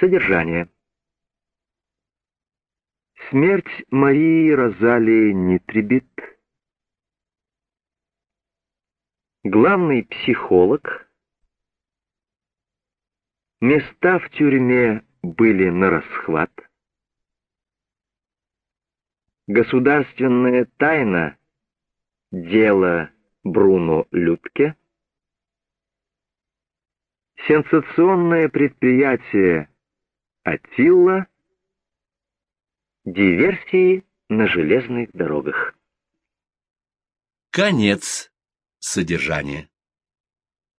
Содержание. Смерть Марии Розалии Нитрибит. Главный психолог. Места в тюрьме были на расхват. Государственная тайна. Дело Бруно Людке. Сенсационное предприятие Атилла. Диверсии на железных дорогах. Конец содержания.